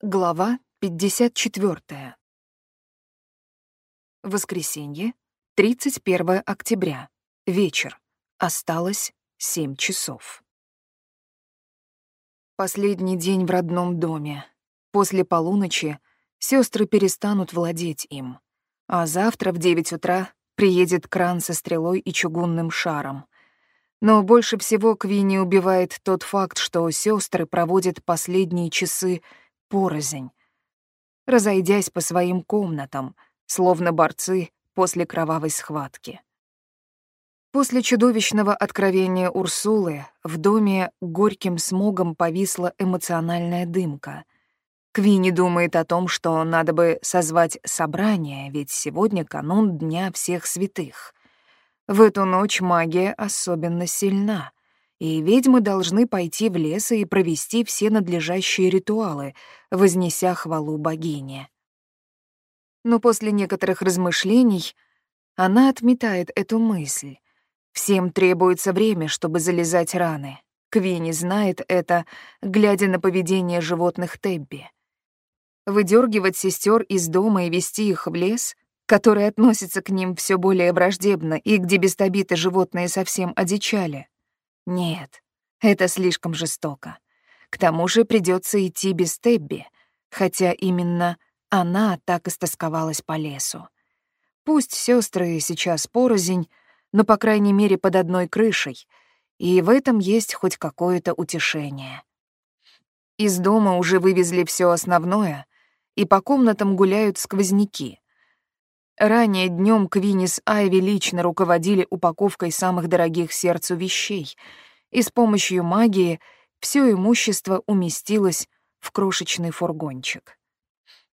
Глава 54. Воскресенье, 31 октября. Вечер. Осталось 7 часов. Последний день в родном доме. После полуночи сестры перестанут владеть им. А завтра в 9 утра приедет кран со стрелой и чугунным шаром. Но больше всего Квинни убивает тот факт, что сестры проводят последние часы порознь, разойдясь по своим комнатам, словно борцы после кровавой схватки. После чудовищного откровения Урсулы в доме горьким смогом повисла эмоциональная дымка. Квинни думает о том, что надо бы созвать собрание, ведь сегодня канун Дня всех святых. В эту ночь магия особенно сильна и ведьмы должны пойти в лес и провести все надлежащие ритуалы, вознеся хвалу богине. Но после некоторых размышлений она отметает эту мысль. Всем требуется время, чтобы залезать раны. Квинни знает это, глядя на поведение животных Тебби. Выдергивать сестер из дома и вести их в лес, который относится к ним все более враждебно и где без Табиты животные совсем одичали — нет, это слишком жестоко. К тому же придется идти без Тебби, хотя именно она так истосковалась по лесу. Пусть сестры сейчас порознь, но, по крайней мере, под одной крышей, и в этом есть хоть какое-то утешение. Из дома уже вывезли все основное, и по комнатам гуляют сквозняки. Ранее днем Квинни с Айви лично руководили упаковкой самых дорогих сердцу вещей, и с помощью магии все имущество уместилось в крошечный фургончик.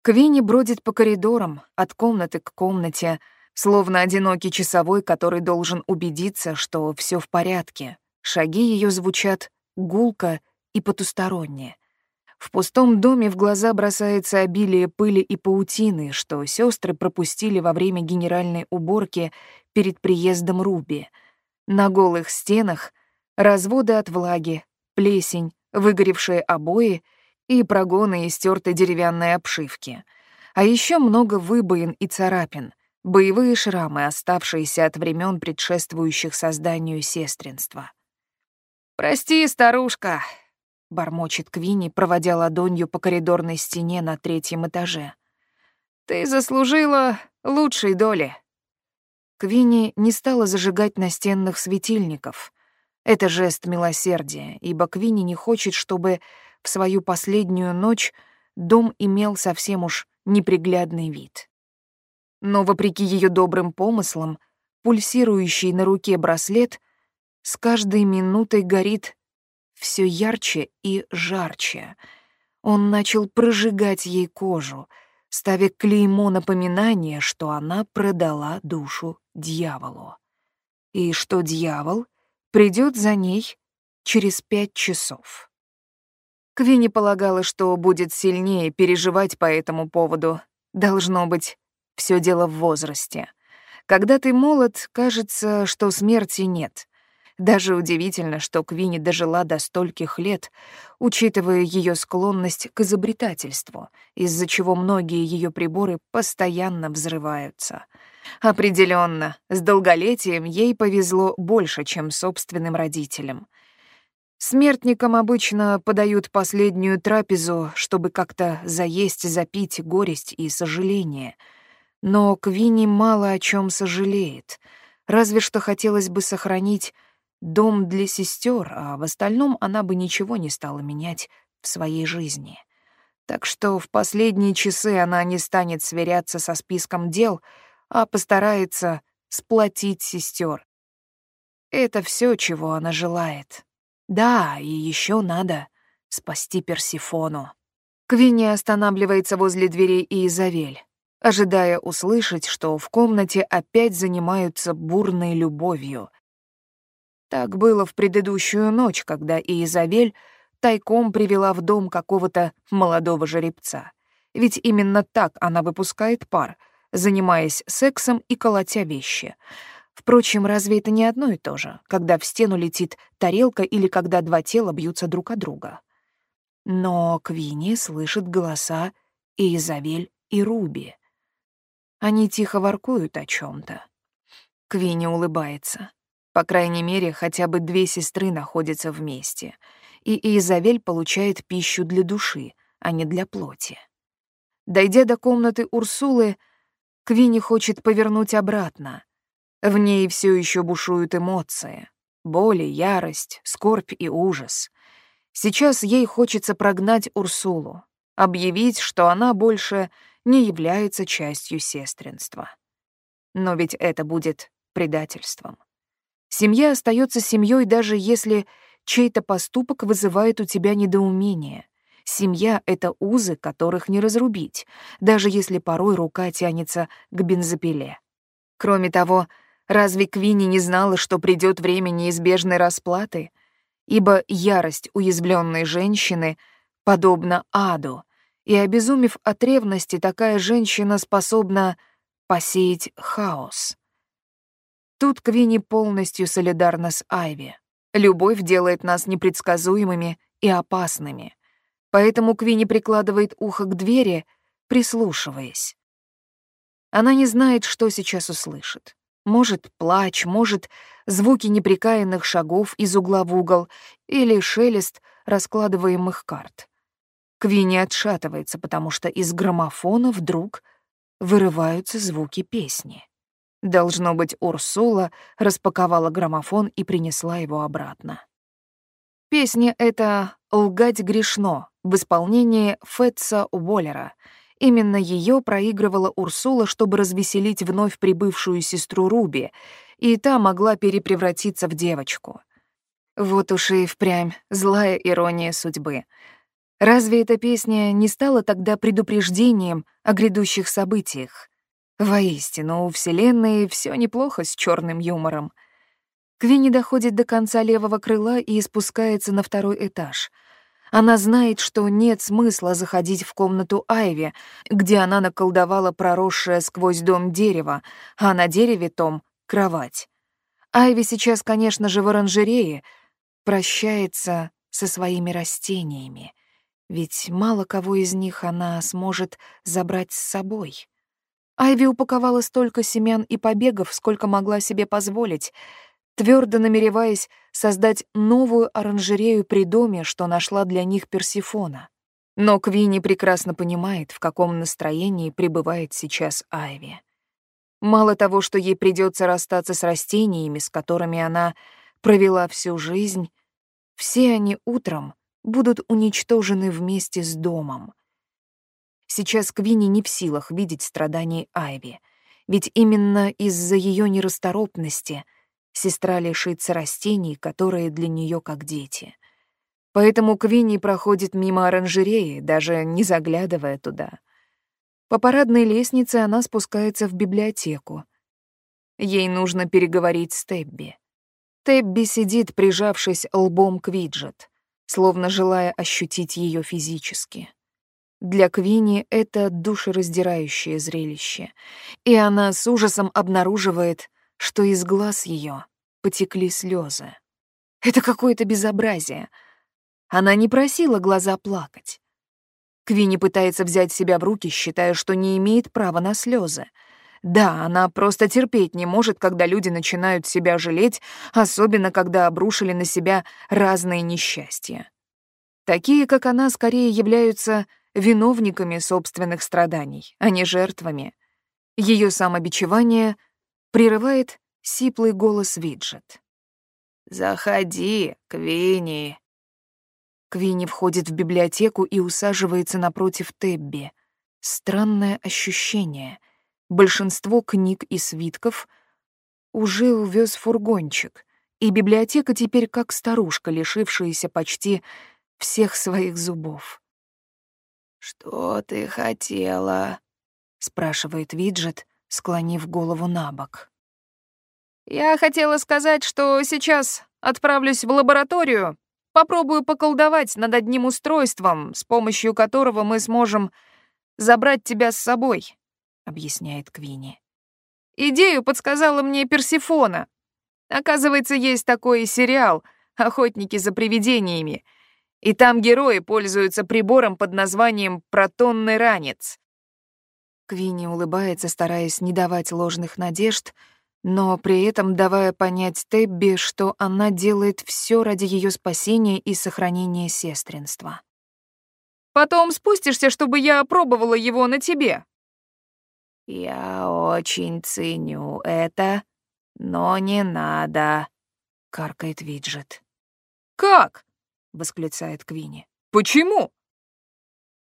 Квинни бродит по коридорам, от комнаты к комнате, словно одинокий часовой, который должен убедиться, что все в порядке. Шаги ее звучат гулко и потусторонне. В пустом доме в глаза бросается обилие пыли и паутины, что сестры пропустили во время генеральной уборки перед приездом Руби. На голых стенах разводы от влаги, плесень, выгоревшие обои и прогоны из тертой деревянной обшивки. А еще много выбоин и царапин, боевые шрамы, оставшиеся от времен предшествующих созданию сестринства. «Прости, старушка», — бормочет Квинни, проводя ладонью по коридорной стене на третьем этаже. «Ты заслужила лучшей доли». Квинни не стала зажигать настенных светильников. Это жест милосердия, ибо Квинни не хочет, чтобы в свою последнюю ночь дом имел совсем уж неприглядный вид. Но, вопреки ее добрым помыслам, пульсирующий на руке браслет с каждой минутой горит все ярче и жарче. Он начал прожигать ей кожу, ставя клеймо напоминания, что она продала душу дьяволу. И что дьявол придет за ней через пять часов. Квинни полагала, что будет сильнее переживать по этому поводу. Должно быть, все дело в возрасте. Когда ты молод, кажется, что смерти нет. Даже удивительно, что Квинни дожила до стольких лет, учитывая ее склонность к изобретательству, из-за чего многие ее приборы постоянно взрываются. Определенно, с долголетием ей повезло больше, чем собственным родителям. Смертникам обычно подают последнюю трапезу, чтобы как-то заесть, запить горесть и сожаление. Но Квинни мало о чем сожалеет, разве что хотелось бы сохранить дом для сестер, а в остальном она бы ничего не стала менять в своей жизни. Так что в последние часы она не станет сверяться со списком дел, а постарается сплотить сестер. Это все, чего она желает. Да, и еще надо спасти Персифону. Квинни останавливается возле дверей Изавель, ожидая услышать, что в комнате опять занимаются бурной любовью, так было в предыдущую ночь, когда Иезавель тайком привела в дом какого-то молодого жеребца. Ведь именно так она выпускает пар, занимаясь сексом и колотя вещи. Впрочем, разве это не одно и то же, когда в стену летит тарелка или когда два тела бьются друг о друга? Но Квинни слышит голоса Изабель, и Руби. Они тихо воркуют о чем то Квинни улыбается. По крайней мере, хотя бы две сестры находятся вместе, и Изабель получает пищу для души, а не для плоти. Дойдя до комнаты Урсулы, Квинни хочет повернуть обратно. В ней все еще бушуют эмоции. Боль, ярость, скорбь и ужас. Сейчас ей хочется прогнать Урсулу, объявить, что она больше не является частью сестринства. Но ведь это будет предательством. Семья остается семьей, даже если чей-то поступок вызывает у тебя недоумение. Семья — это узы, которых не разрубить, даже если порой рука тянется к бензопиле. Кроме того, разве Квинни не знала, что придет время неизбежной расплаты? Ибо ярость уязвленной женщины подобна аду, и, обезумев от ревности, такая женщина способна посеять хаос. Тут Квинни полностью солидарна с Айви. Любовь делает нас непредсказуемыми и опасными. Поэтому Квинни прикладывает ухо к двери, прислушиваясь. Она не знает, что сейчас услышит. Может, плач, может, звуки неприкаянных шагов из угла в угол или шелест раскладываемых карт. Квинни отшатывается, потому что из граммофона вдруг вырываются звуки песни. Должно быть, Урсула распаковала граммофон и принесла его обратно. Песня эта «Лгать грешно» в исполнении Фетца Уоллера. Именно ее проигрывала Урсула, чтобы развеселить вновь прибывшую сестру Руби, и та могла перепревратиться в девочку. Вот уж и впрямь злая ирония судьбы. Разве эта песня не стала тогда предупреждением о грядущих событиях? Воистину, у Вселенной все неплохо с черным юмором — Квинни доходит до конца левого крыла и спускается на второй этаж. Она знает, что нет смысла заходить в комнату Айви, где она наколдовала проросшее сквозь дом дерево, а на дереве том — кровать. Айви сейчас, конечно же, в оранжерее, прощается со своими растениями, ведь мало кого из них она сможет забрать с собой. Айви упаковала столько семян и побегов, сколько могла себе позволить — твердо намереваясь создать новую оранжерею при доме, что нашла для них Персифона. Но Квинни прекрасно понимает, в каком настроении пребывает сейчас Айви. Мало того, что ей придется расстаться с растениями, с которыми она провела всю жизнь, все они утром будут уничтожены вместе с домом. Сейчас Квинни не в силах видеть страданий Айви, ведь именно из-за ее нерасторопности — Сестра лишится растений, которые для нее как дети. Поэтому Квинни проходит мимо оранжереи, даже не заглядывая туда. По парадной лестнице она спускается в библиотеку. Ей нужно переговорить с Тебби. Тебби сидит, прижавшись лбом к Виджет, словно желая ощутить ее физически. Для Квинни это душераздирающее зрелище, и она с ужасом обнаруживает, что из глаз ее потекли слезы. Это какое-то безобразие. Она не просила глаза плакать. Квинни пытается взять себя в руки, считая, что не имеет права на слезы. Да, она просто терпеть не может, когда люди начинают себя жалеть, особенно когда обрушили на себя разные несчастья. Такие, как она, скорее являются виновниками собственных страданий, а не жертвами. Ее самобичевание Прерывает сиплый голос Виджет. «Заходи, Квинни». Квинни входит в библиотеку и усаживается напротив Тебби. Странное ощущение. Большинство книг и свитков уже увез фургончик, и библиотека теперь как старушка, лишившаяся почти всех своих зубов. «Что ты хотела?» — спрашивает Виджет, склонив голову на бок. «Я хотела сказать, что сейчас отправлюсь в лабораторию, попробую поколдовать над одним устройством, с помощью которого мы сможем забрать тебя с собой», — объясняет Квинни. «Идею подсказала мне Персифона. Оказывается, есть такой сериал «Охотники за привидениями», И там герои пользуются прибором под названием «протонный ранец». Квинни улыбается, стараясь не давать ложных надежд, но при этом давая понять Тебби, что она делает все ради ее спасения и сохранения сестринства. «Потом спустишься, чтобы я опробовала его на тебе». «Я очень ценю это, но не надо», — каркает Виджет. «Как?» — восклицает Квинни. «Почему?»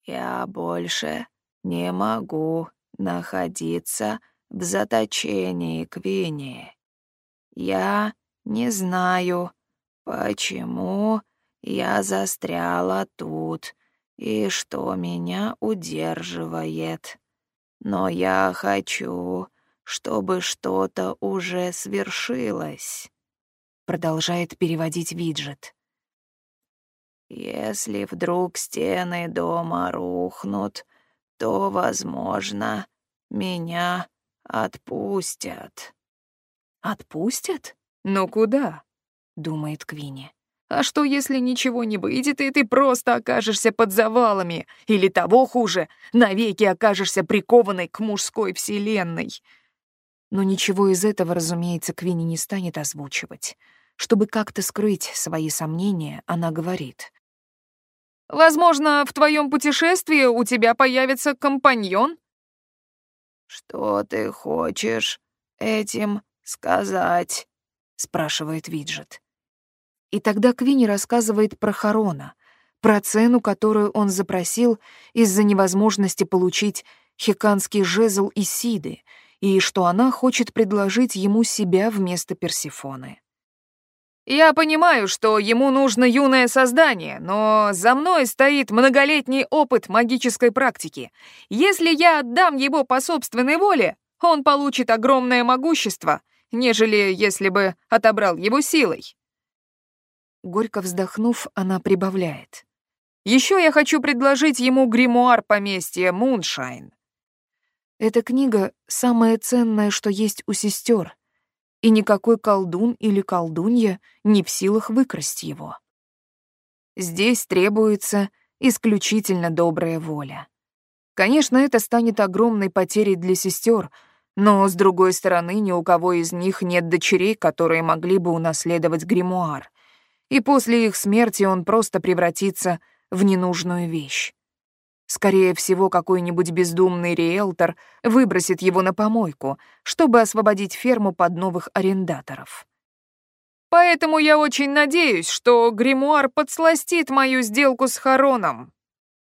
«Я больше не могу находиться в заточении Квинни. Я не знаю, почему я застряла тут и что меня удерживает. Но я хочу, чтобы что-то уже свершилось. Продолжает переводить виджет. Если вдруг стены дома рухнут, то, возможно, меня отпустят. Отпустят? Но куда? думает Квинни. А что, если ничего не выйдет, и ты просто окажешься под завалами? Или того хуже, навеки окажешься прикованной к мужской вселенной? Но ничего из этого, разумеется, Квинни не станет озвучивать. Чтобы как-то скрыть свои сомнения, она говорит. «Возможно, в твоем путешествии у тебя появится компаньон?» «Что ты хочешь этим сказать?» — спрашивает Виджет. И тогда Квинни рассказывает про Харона, про цену, которую он запросил из-за невозможности получить хиканский жезл и Сиды, и что она хочет предложить ему себя вместо Персифоны. Я понимаю, что ему нужно юное создание, но за мной стоит многолетний опыт магической практики. Если я отдам его по собственной воле, он получит огромное могущество, нежели если бы отобрал его силой. Горько вздохнув, она прибавляет. Еще я хочу предложить ему гримуар поместья Муншайн. Эта книга — самое ценное, что есть у сестер, и никакой колдун или колдунья не в силах выкрасть его. Здесь требуется исключительно добрая воля. Конечно, это станет огромной потерей для сестер, но, с другой стороны, ни у кого из них нет дочерей, которые могли бы унаследовать гримуар, и после их смерти он просто превратится в ненужную вещь. Скорее всего, какой-нибудь бездумный риэлтор выбросит его на помойку, чтобы освободить ферму под новых арендаторов. Поэтому я очень надеюсь, что гримуар подсластит мою сделку с Хароном,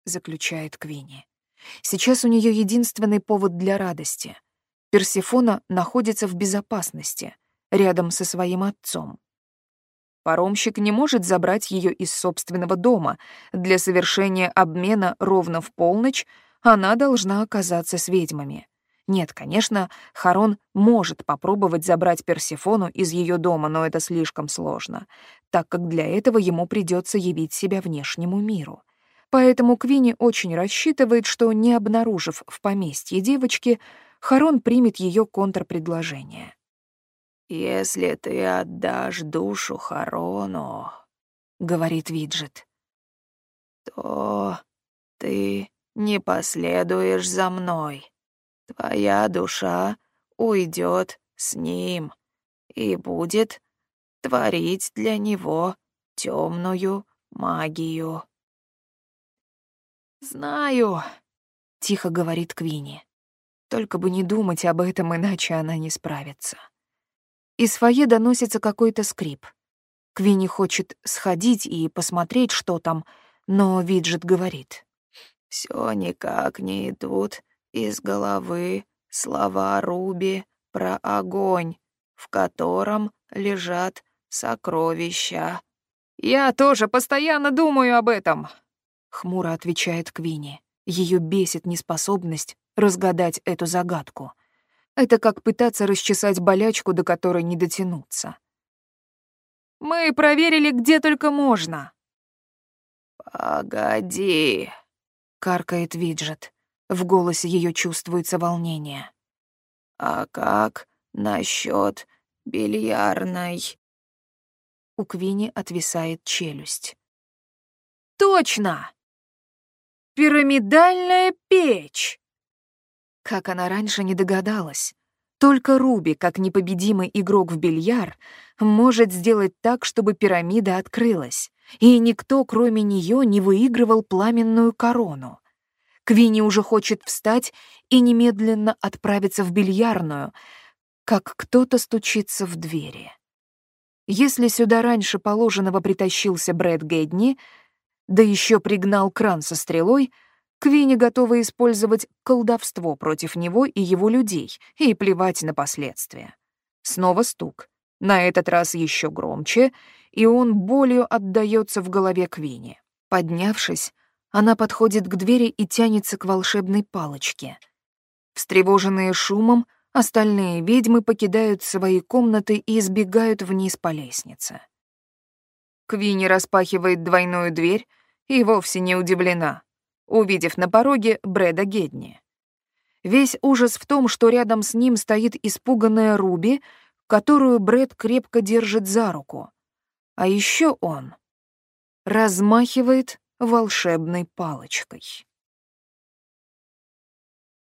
заключает Квинни. Сейчас у нее единственный повод для радости. Персефона находится в безопасности, рядом со своим отцом. Паромщик не может забрать ее из собственного дома. Для совершения обмена ровно в полночь она должна оказаться с ведьмами. Нет, конечно, Харон может попробовать забрать Персефону из ее дома, но это слишком сложно, так как для этого ему придется явить себя внешнему миру. Поэтому Квинни очень рассчитывает, что, не обнаружив в поместье девочки, Харон примет ее контрпредложение. «Если ты отдашь душу Харону, — говорит Виджет, — то ты не последуешь за мной. Твоя душа уйдет с ним и будет творить для него темную магию. «Знаю», — тихо говорит Квинни. Только бы не думать об этом, иначе она не справится. Из фойе доносится какой-то скрип. Квинни хочет сходить и посмотреть, что там, но Виджет говорит. Все никак не идут из головы слова Руби про огонь, в котором лежат сокровища. «Я тоже постоянно думаю об этом», — хмуро отвечает Квинни. Ее бесит неспособность разгадать эту загадку. Это как пытаться расчесать болячку, до которой не дотянуться. «Мы проверили, где только можно». «Погоди», — каркает Виджет. В голосе ее чувствуется волнение. «А как насчет бильярдной?» У Квини отвисает челюсть. Точно! Пирамидальная печь! Как она раньше не догадалась. Только Руби, как непобедимый игрок в бильяр, может сделать так, чтобы пирамида открылась, и никто, кроме нее, не выигрывал пламенную корону. Квинни уже хочет встать и немедленно отправиться в бильярную, как кто-то стучится в двери. Если сюда раньше положенного притащился Брэд Гэдни, да еще пригнал кран со стрелой — Квинни готова использовать колдовство против него и его людей и плевать на последствия. Снова стук. На этот раз еще громче, и он болью отдается в голове Квинни. Поднявшись, она подходит к двери и тянется к волшебной палочке. Встревоженные шумом, остальные ведьмы покидают свои комнаты и избегают вниз по лестнице. Квинни распахивает двойную дверь и вовсе не удивлена увидев на пороге Брэда Гедни. Весь ужас в том, что рядом с ним стоит испуганная Руби, которую Брэд крепко держит за руку. А еще он размахивает волшебной палочкой.